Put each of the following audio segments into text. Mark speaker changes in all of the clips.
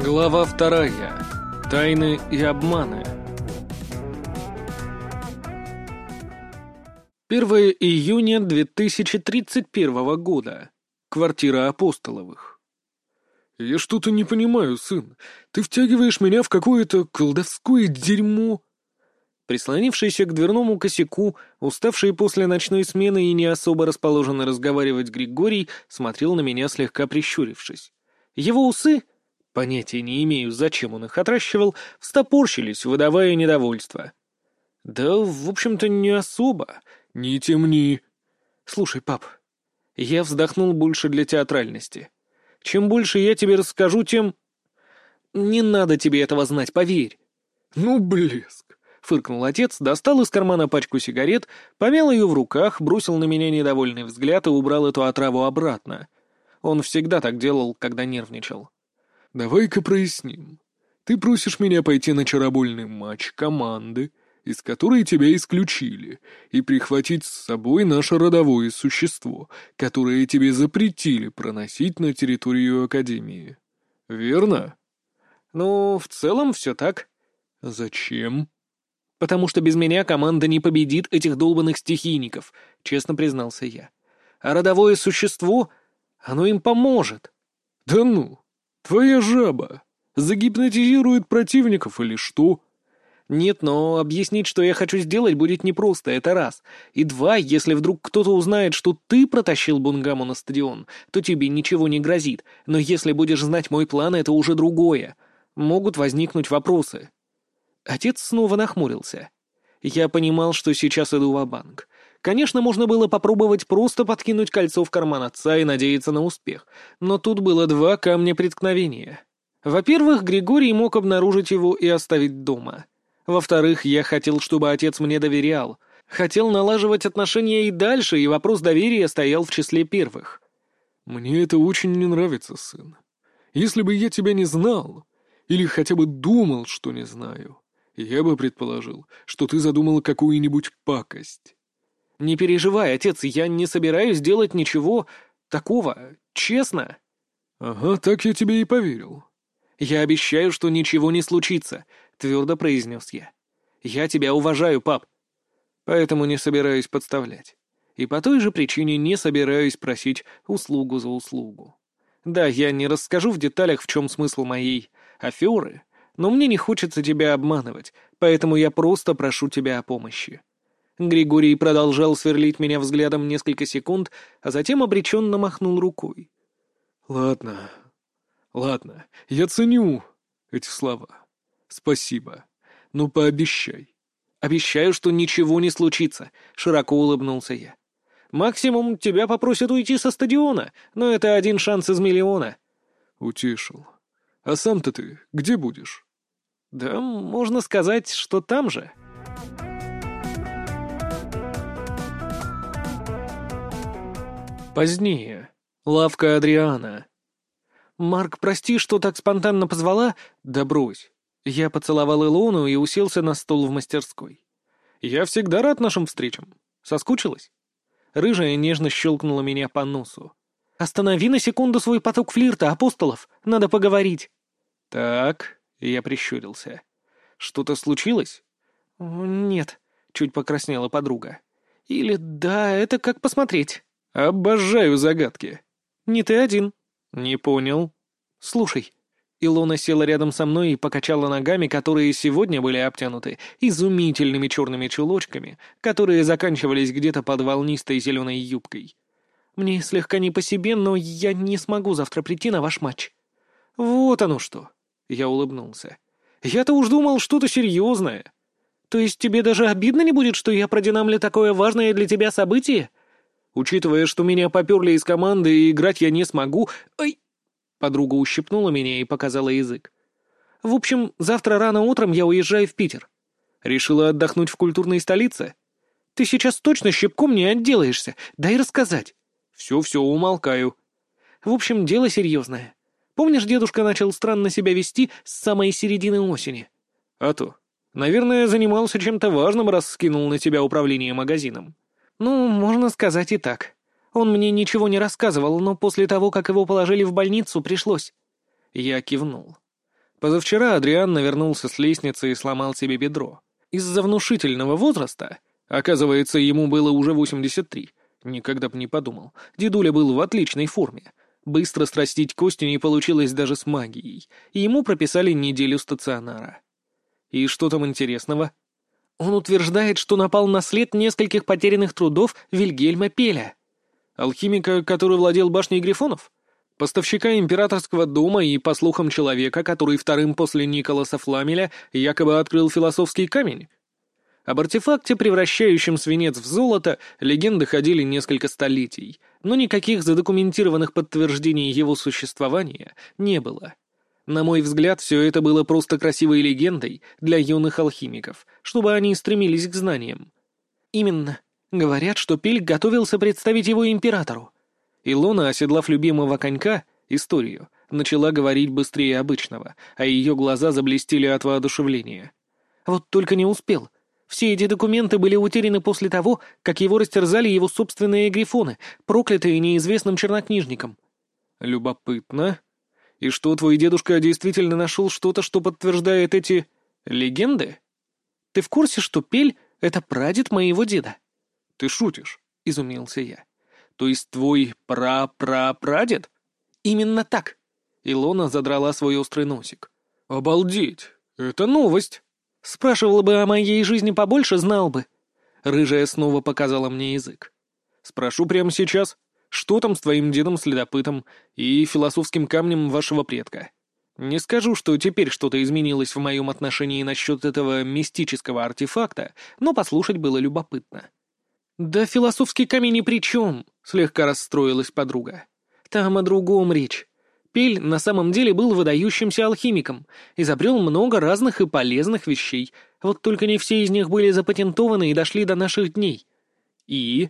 Speaker 1: Глава вторая. Тайны и обманы. 1 июня 2031 года. Квартира Апостоловых. «Я что-то не понимаю, сын. Ты втягиваешь меня в какое-то колдовское дерьмо». Прислонившийся к дверному косяку, уставший после ночной смены и не особо расположенный разговаривать Григорий, смотрел на меня слегка прищурившись. Его усы понятия не имею, зачем он их отращивал, встопорщились, выдавая недовольство. «Да, в общем-то, не особо. Не темни». «Слушай, пап, я вздохнул больше для театральности. Чем больше я тебе расскажу, тем... Не надо тебе этого знать, поверь». «Ну, блеск!» — фыркнул отец, достал из кармана пачку сигарет, помял ее в руках, бросил на меня недовольный взгляд и убрал эту отраву обратно. Он всегда так делал, когда нервничал. Давай-ка проясним. Ты просишь меня пойти на чаробольный матч команды, из которой тебя исключили, и прихватить с собой наше родовое существо, которое тебе запретили проносить на территорию Академии. Верно? Ну, в целом все так. Зачем? Потому что без меня команда не победит этих долбанных стихийников, честно признался я. А родовое существо, оно им поможет. Да ну, «Твоя жаба загипнотизирует противников или что?» «Нет, но объяснить, что я хочу сделать, будет непросто, это раз. И два, если вдруг кто-то узнает, что ты протащил Бунгаму на стадион, то тебе ничего не грозит. Но если будешь знать мой план, это уже другое. Могут возникнуть вопросы». Отец снова нахмурился. Я понимал, что сейчас иду в банк Конечно, можно было попробовать просто подкинуть кольцо в карман отца и надеяться на успех, но тут было два камня преткновения. Во-первых, Григорий мог обнаружить его и оставить дома. Во-вторых, я хотел, чтобы отец мне доверял. Хотел налаживать отношения и дальше, и вопрос доверия стоял в числе первых. «Мне это очень не нравится, сын. Если бы я тебя не знал, или хотя бы думал, что не знаю, я бы предположил, что ты задумал какую-нибудь пакость». «Не переживай, отец, я не собираюсь делать ничего такого, честно». «Ага, так я тебе и поверил». «Я обещаю, что ничего не случится», — твердо произнес я. «Я тебя уважаю, пап. Поэтому не собираюсь подставлять. И по той же причине не собираюсь просить услугу за услугу. Да, я не расскажу в деталях, в чем смысл моей аферы, но мне не хочется тебя обманывать, поэтому я просто прошу тебя о помощи. Григорий продолжал сверлить меня взглядом несколько секунд, а затем обреченно махнул рукой. «Ладно, ладно, я ценю эти слова. Спасибо. Но пообещай». «Обещаю, что ничего не случится», — широко улыбнулся я. «Максимум тебя попросят уйти со стадиона, но это один шанс из миллиона». «Утешил. А сам-то ты где будешь?» «Да, можно сказать, что там же». Позднее. Лавка Адриана. «Марк, прости, что так спонтанно позвала?» «Да брось». Я поцеловал Илону и уселся на стол в мастерской. «Я всегда рад нашим встречам. Соскучилась?» Рыжая нежно щелкнула меня по носу. «Останови на секунду свой поток флирта, апостолов. Надо поговорить». «Так», — я прищурился. «Что-то случилось?» «Нет», — чуть покраснела подруга. «Или да, это как посмотреть». «Обожаю загадки». «Не ты один». «Не понял». «Слушай». Илона села рядом со мной и покачала ногами, которые сегодня были обтянуты изумительными черными чулочками, которые заканчивались где-то под волнистой зеленой юбкой. «Мне слегка не по себе, но я не смогу завтра прийти на ваш матч». «Вот оно что!» — я улыбнулся. «Я-то уж думал что-то серьезное. То есть тебе даже обидно не будет, что я продинамлю такое важное для тебя событие?» Учитывая, что меня поперли из команды и играть я не смогу... Ай! Подруга ущипнула меня и показала язык. В общем, завтра рано утром я уезжаю в Питер. Решила отдохнуть в культурной столице? Ты сейчас точно щипком не отделаешься. Дай рассказать. Все-все, умолкаю. В общем, дело серьезное. Помнишь, дедушка начал странно себя вести с самой середины осени? А то. Наверное, занимался чем-то важным, раз скинул на тебя управление магазином. «Ну, можно сказать и так. Он мне ничего не рассказывал, но после того, как его положили в больницу, пришлось». Я кивнул. Позавчера Адриан навернулся с лестницы и сломал себе бедро. Из-за внушительного возраста, оказывается, ему было уже 83, никогда бы не подумал, дедуля был в отличной форме. Быстро страстить костью не получилось даже с магией, и ему прописали неделю стационара. И что там интересного? Он утверждает, что напал на след нескольких потерянных трудов Вильгельма Пеля. Алхимика, который владел башней Грифонов? Поставщика императорского дома и, по слухам, человека, который вторым после Николаса Фламеля якобы открыл философский камень? Об артефакте, превращающем свинец в золото, легенды ходили несколько столетий, но никаких задокументированных подтверждений его существования не было. На мой взгляд, все это было просто красивой легендой для юных алхимиков, чтобы они стремились к знаниям. Именно. Говорят, что Пель готовился представить его императору. Илона, оседлав любимого конька, историю, начала говорить быстрее обычного, а ее глаза заблестели от воодушевления. Вот только не успел. Все эти документы были утеряны после того, как его растерзали его собственные грифоны, проклятые неизвестным чернокнижником. Любопытно. И что, твой дедушка действительно нашел что-то, что подтверждает эти... легенды? Ты в курсе, что Пель — это прадед моего деда? Ты шутишь, — изумился я. То есть твой пра-пра-прадед? Именно так. Илона задрала свой острый носик. Обалдеть! Это новость. Спрашивала бы о моей жизни побольше, знал бы. Рыжая снова показала мне язык. Спрошу прямо сейчас. Что там с твоим дедом-следопытом и философским камнем вашего предка? Не скажу, что теперь что-то изменилось в моем отношении насчет этого мистического артефакта, но послушать было любопытно. «Да философский камень ни при чем», — слегка расстроилась подруга. «Там о другом речь. Пель на самом деле был выдающимся алхимиком, изобрел много разных и полезных вещей, вот только не все из них были запатентованы и дошли до наших дней. И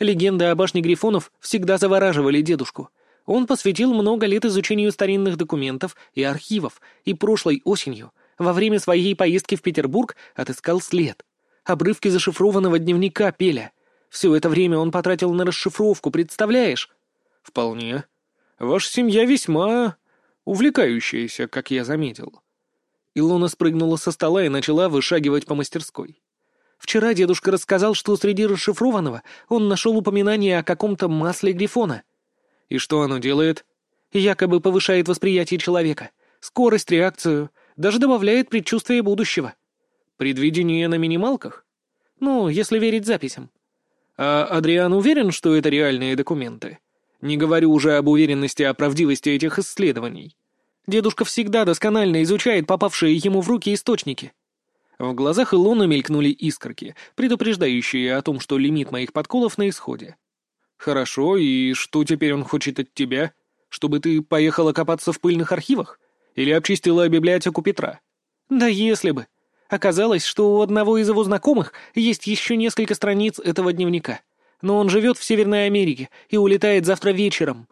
Speaker 1: Легенды о башне Грифонов всегда завораживали дедушку. Он посвятил много лет изучению старинных документов и архивов, и прошлой осенью, во время своей поездки в Петербург, отыскал след. Обрывки зашифрованного дневника Пеля. Все это время он потратил на расшифровку, представляешь? Вполне. Ваша семья весьма увлекающаяся, как я заметил. Илона спрыгнула со стола и начала вышагивать по мастерской. Вчера дедушка рассказал, что среди расшифрованного он нашел упоминание о каком-то масле Грифона. И что оно делает? Якобы повышает восприятие человека, скорость, реакцию, даже добавляет предчувствие будущего. Предвидение на минималках? Ну, если верить записям. А Адриан уверен, что это реальные документы? Не говорю уже об уверенности о правдивости этих исследований. Дедушка всегда досконально изучает попавшие ему в руки источники. В глазах Илоны мелькнули искорки, предупреждающие о том, что лимит моих подколов на исходе. «Хорошо, и что теперь он хочет от тебя? Чтобы ты поехала копаться в пыльных архивах? Или обчистила библиотеку Петра?» «Да если бы. Оказалось, что у одного из его знакомых есть еще несколько страниц этого дневника. Но он живет в Северной Америке и улетает завтра вечером».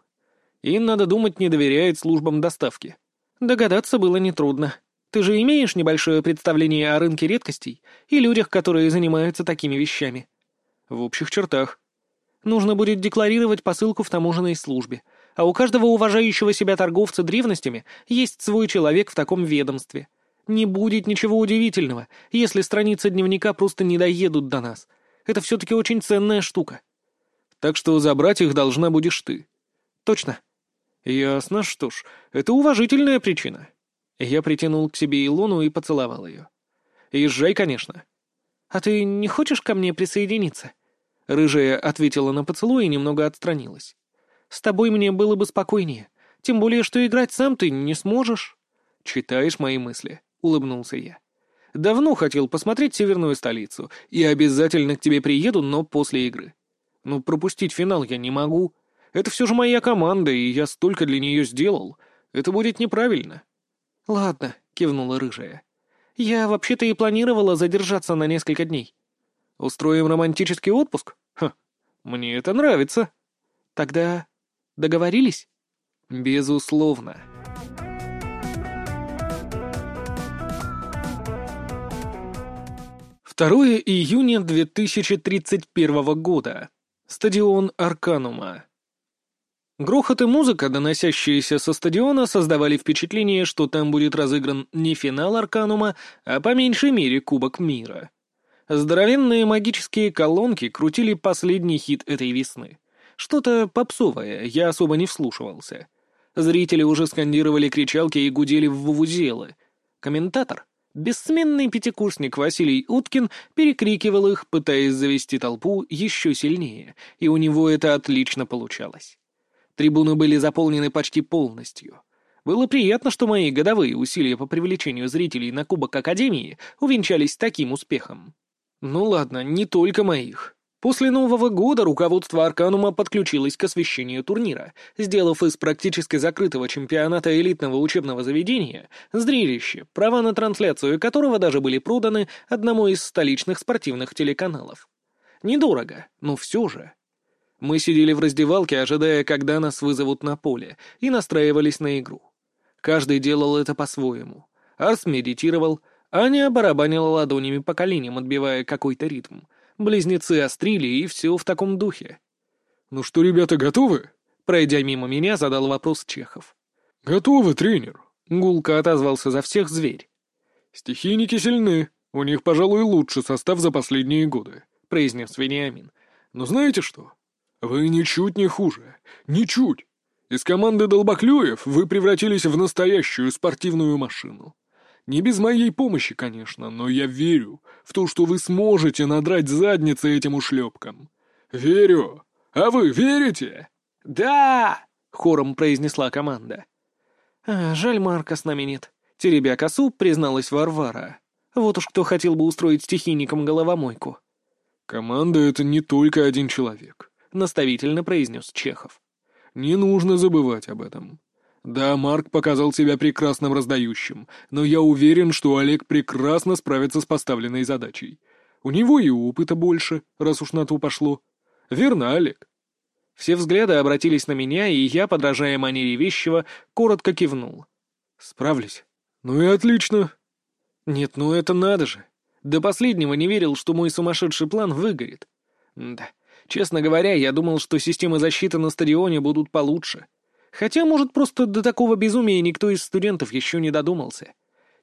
Speaker 1: И, надо думать, не доверяет службам доставки. Догадаться было нетрудно. Ты же имеешь небольшое представление о рынке редкостей и людях, которые занимаются такими вещами?» «В общих чертах. Нужно будет декларировать посылку в таможенной службе, а у каждого уважающего себя торговца древностями есть свой человек в таком ведомстве. Не будет ничего удивительного, если страницы дневника просто не доедут до нас. Это все-таки очень ценная штука. Так что забрать их должна будешь ты». «Точно». «Ясно, что ж, это уважительная причина». Я притянул к себе Илону и поцеловал ее. «Езжай, конечно». «А ты не хочешь ко мне присоединиться?» Рыжая ответила на поцелуй и немного отстранилась. «С тобой мне было бы спокойнее, тем более, что играть сам ты не сможешь». «Читаешь мои мысли», — улыбнулся я. «Давно хотел посмотреть северную столицу, и обязательно к тебе приеду, но после игры. Ну, пропустить финал я не могу. Это все же моя команда, и я столько для нее сделал. Это будет неправильно». «Ладно», — кивнула рыжая. «Я вообще-то и планировала задержаться на несколько дней». «Устроим романтический отпуск? Ха, мне это нравится». «Тогда договорились?» «Безусловно». Второе июня 2031 года. Стадион Арканума. Грохот и музыка, доносящиеся со стадиона, создавали впечатление, что там будет разыгран не финал Арканума, а по меньшей мере Кубок Мира. Здоровенные магические колонки крутили последний хит этой весны. Что-то попсовое, я особо не вслушивался. Зрители уже скандировали кричалки и гудели в вувузелы. Комментатор, бессменный пятикурсник Василий Уткин, перекрикивал их, пытаясь завести толпу еще сильнее, и у него это отлично получалось. Трибуны были заполнены почти полностью. Было приятно, что мои годовые усилия по привлечению зрителей на Кубок Академии увенчались таким успехом. Ну ладно, не только моих. После Нового года руководство Арканума подключилось к освещению турнира, сделав из практически закрытого чемпионата элитного учебного заведения зрелище, права на трансляцию которого даже были проданы одному из столичных спортивных телеканалов. Недорого, но все же. Мы сидели в раздевалке, ожидая, когда нас вызовут на поле, и настраивались на игру. Каждый делал это по-своему. Арс медитировал, Аня барабанила ладонями по коленям, отбивая какой-то ритм. Близнецы острили, и все в таком духе.
Speaker 2: «Ну что, ребята, готовы?»
Speaker 1: Пройдя мимо меня, задал вопрос Чехов.
Speaker 2: «Готовы, тренер», —
Speaker 1: гулко отозвался за всех зверь.
Speaker 2: «Стихийники сильны. У них, пожалуй, лучший состав за последние годы», — произнес Вениамин. «Но знаете что? «Вы ничуть не хуже. Ничуть. Из команды Долбоклюев вы превратились в настоящую спортивную машину. Не без моей помощи, конечно, но я верю в то, что вы сможете надрать задницы этим ушлепкам. Верю. А вы верите?»
Speaker 1: «Да!» — хором произнесла команда. А, «Жаль, Марка с нами нет», — теребя косу, призналась Варвара. «Вот уж кто хотел бы устроить стихийникам головомойку».
Speaker 2: «Команда — это не только один человек.
Speaker 1: — наставительно произнес Чехов.
Speaker 2: «Не нужно забывать об этом. Да, Марк показал себя прекрасным раздающим, но я уверен, что Олег прекрасно справится с поставленной задачей. У него и опыта больше, раз уж на то пошло. Верно, Олег?»
Speaker 1: Все взгляды обратились на меня, и я, подражая манере вещего, коротко кивнул.
Speaker 2: «Справлюсь». «Ну и отлично».
Speaker 1: «Нет, ну это надо же. До последнего не верил, что мой сумасшедший план выгорит. Да, Честно говоря, я думал, что системы защиты на стадионе будут получше. Хотя, может, просто до такого безумия никто из студентов еще не додумался.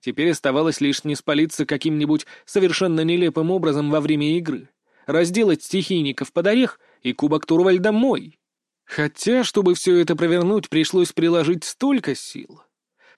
Speaker 1: Теперь оставалось лишь не спалиться каким-нибудь совершенно нелепым образом во время игры. Разделать стихийников под орех и кубок Турвальда мой. Хотя, чтобы все это провернуть, пришлось приложить столько сил.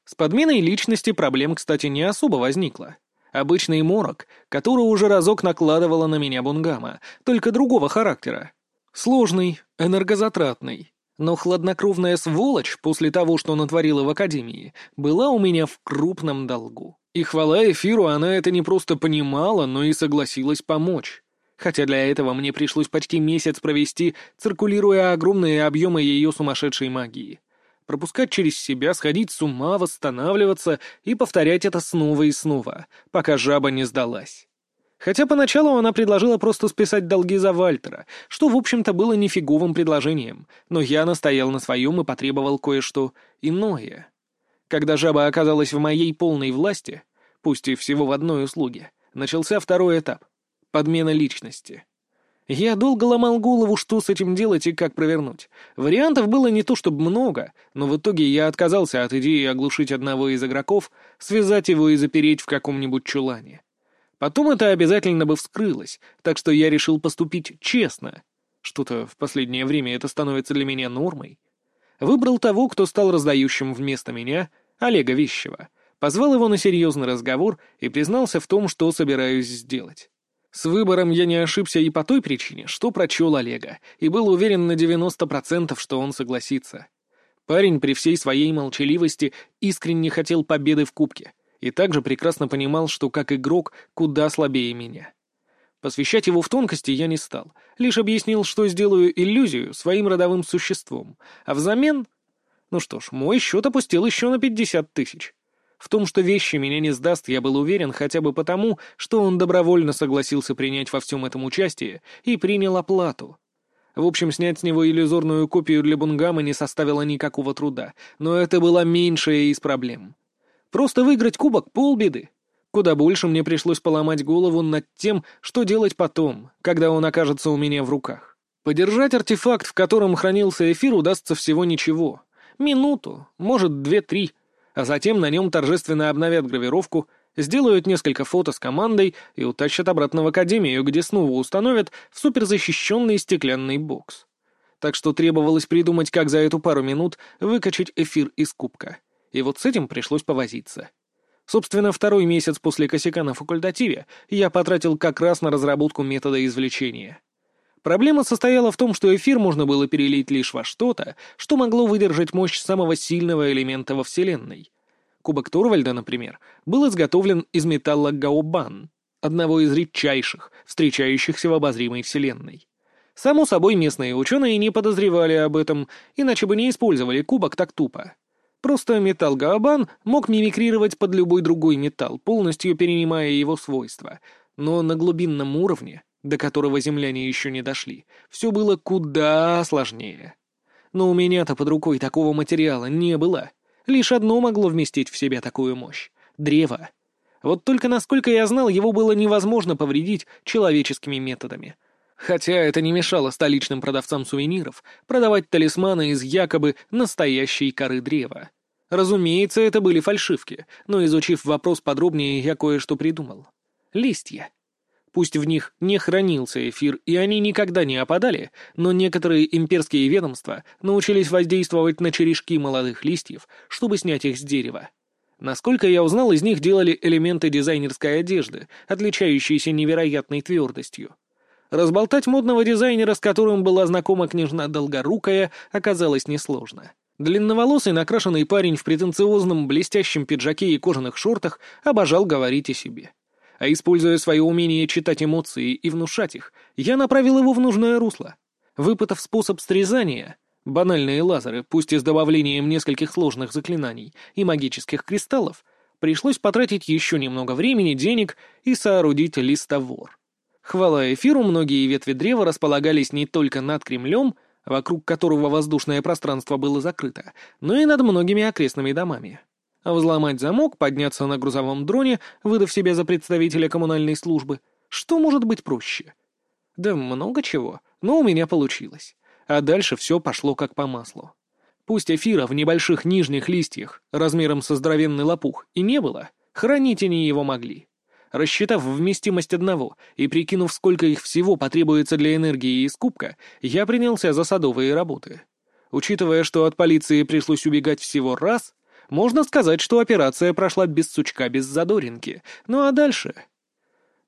Speaker 1: С подменой личности проблем, кстати, не особо возникло. Обычный морок, который уже разок накладывала на меня Бунгама, только другого характера. Сложный, энергозатратный. Но хладнокровная сволочь, после того, что натворила в Академии, была у меня в крупном долгу. И хвала эфиру, она это не просто понимала, но и согласилась помочь. Хотя для этого мне пришлось почти месяц провести, циркулируя огромные объемы ее сумасшедшей магии пропускать через себя, сходить с ума, восстанавливаться и повторять это снова и снова, пока жаба не сдалась. Хотя поначалу она предложила просто списать долги за Вальтера, что, в общем-то, было нифиговым предложением, но я настоял на своем и потребовал кое-что иное. Когда жаба оказалась в моей полной власти, пусть и всего в одной услуге, начался второй этап — подмена личности. Я долго ломал голову, что с этим делать и как провернуть. Вариантов было не то чтобы много, но в итоге я отказался от идеи оглушить одного из игроков, связать его и запереть в каком-нибудь чулане. Потом это обязательно бы вскрылось, так что я решил поступить честно. Что-то в последнее время это становится для меня нормой. Выбрал того, кто стал раздающим вместо меня, Олега Вещева. Позвал его на серьезный разговор и признался в том, что собираюсь сделать. С выбором я не ошибся и по той причине, что прочел Олега, и был уверен на 90%, что он согласится. Парень при всей своей молчаливости искренне хотел победы в кубке, и также прекрасно понимал, что как игрок куда слабее меня. Посвящать его в тонкости я не стал, лишь объяснил, что сделаю иллюзию своим родовым существом, а взамен... Ну что ж, мой счет опустил еще на 50 тысяч. В том, что вещи меня не сдаст, я был уверен хотя бы потому, что он добровольно согласился принять во всем этом участие и принял оплату. В общем, снять с него иллюзорную копию для Бунгама не составило никакого труда, но это была меньшая из проблем. Просто выиграть кубок — полбеды. Куда больше мне пришлось поломать голову над тем, что делать потом, когда он окажется у меня в руках. Подержать артефакт, в котором хранился эфир, удастся всего ничего. Минуту, может, две-три. А затем на нем торжественно обновят гравировку, сделают несколько фото с командой и утащат обратно в Академию, где снова установят в суперзащищенный стеклянный бокс. Так что требовалось придумать, как за эту пару минут выкачать эфир из кубка. И вот с этим пришлось повозиться. Собственно, второй месяц после косяка на факультативе я потратил как раз на разработку метода извлечения. Проблема состояла в том, что эфир можно было перелить лишь во что-то, что могло выдержать мощь самого сильного элемента во Вселенной. Кубок Торвальда, например, был изготовлен из металла гаобан, одного из редчайших, встречающихся в обозримой Вселенной. Само собой, местные ученые не подозревали об этом, иначе бы не использовали кубок так тупо. Просто металл гаобан мог мимикрировать под любой другой металл, полностью перенимая его свойства, но на глубинном уровне до которого земляне еще не дошли, все было куда сложнее. Но у меня-то под рукой такого материала не было. Лишь одно могло вместить в себя такую мощь — древо. Вот только, насколько я знал, его было невозможно повредить человеческими методами. Хотя это не мешало столичным продавцам сувениров продавать талисманы из якобы настоящей коры древа. Разумеется, это были фальшивки, но изучив вопрос подробнее, я кое-что придумал. Листья. Пусть в них не хранился эфир, и они никогда не опадали, но некоторые имперские ведомства научились воздействовать на черешки молодых листьев, чтобы снять их с дерева. Насколько я узнал, из них делали элементы дизайнерской одежды, отличающиеся невероятной твердостью. Разболтать модного дизайнера, с которым была знакома княжна Долгорукая, оказалось несложно. Длинноволосый накрашенный парень в претенциозном блестящем пиджаке и кожаных шортах обожал говорить о себе а используя свое умение читать эмоции и внушать их, я направил его в нужное русло. Выпытав способ срезания, банальные лазеры, пусть и с добавлением нескольких сложных заклинаний и магических кристаллов, пришлось потратить еще немного времени, денег и соорудить листовор. Хвала эфиру, многие ветви древа располагались не только над Кремлем, вокруг которого воздушное пространство было закрыто, но и над многими окрестными домами. А взломать замок, подняться на грузовом дроне, выдав себя за представителя коммунальной службы. Что может быть проще? Да много чего, но у меня получилось. А дальше все пошло как по маслу. Пусть эфира в небольших нижних листьях, размером со здоровенный лопух, и не было, хранить они его могли. Рассчитав вместимость одного и прикинув, сколько их всего потребуется для энергии из кубка, я принялся за садовые работы. Учитывая, что от полиции пришлось убегать всего раз, можно сказать, что операция прошла без сучка, без задоринки. Ну а дальше...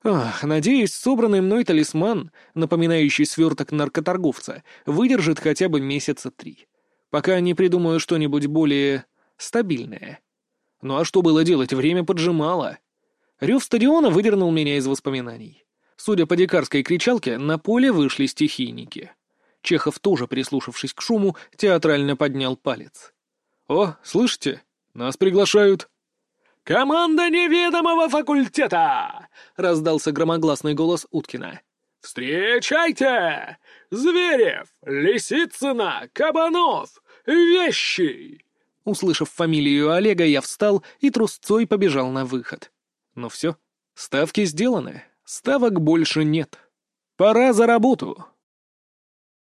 Speaker 1: Ах, надеюсь, собранный мной талисман, напоминающий сверток наркоторговца, выдержит хотя бы месяца три. Пока не придумаю что-нибудь более стабильное. Ну а что было делать, время поджимало. Рев стадиона выдернул меня из воспоминаний. Судя по дикарской кричалке, на поле вышли стихийники. Чехов тоже, прислушавшись к шуму, театрально поднял палец. «О, слышите? Нас приглашают».
Speaker 2: «Команда неведомого факультета!» — раздался громогласный голос Уткина. «Встречайте! Зверев, Лисицына, Кабанов, Вещий!»
Speaker 1: Услышав фамилию Олега, я встал и трусцой побежал на выход. Ну все, ставки сделаны, ставок больше нет. Пора за работу.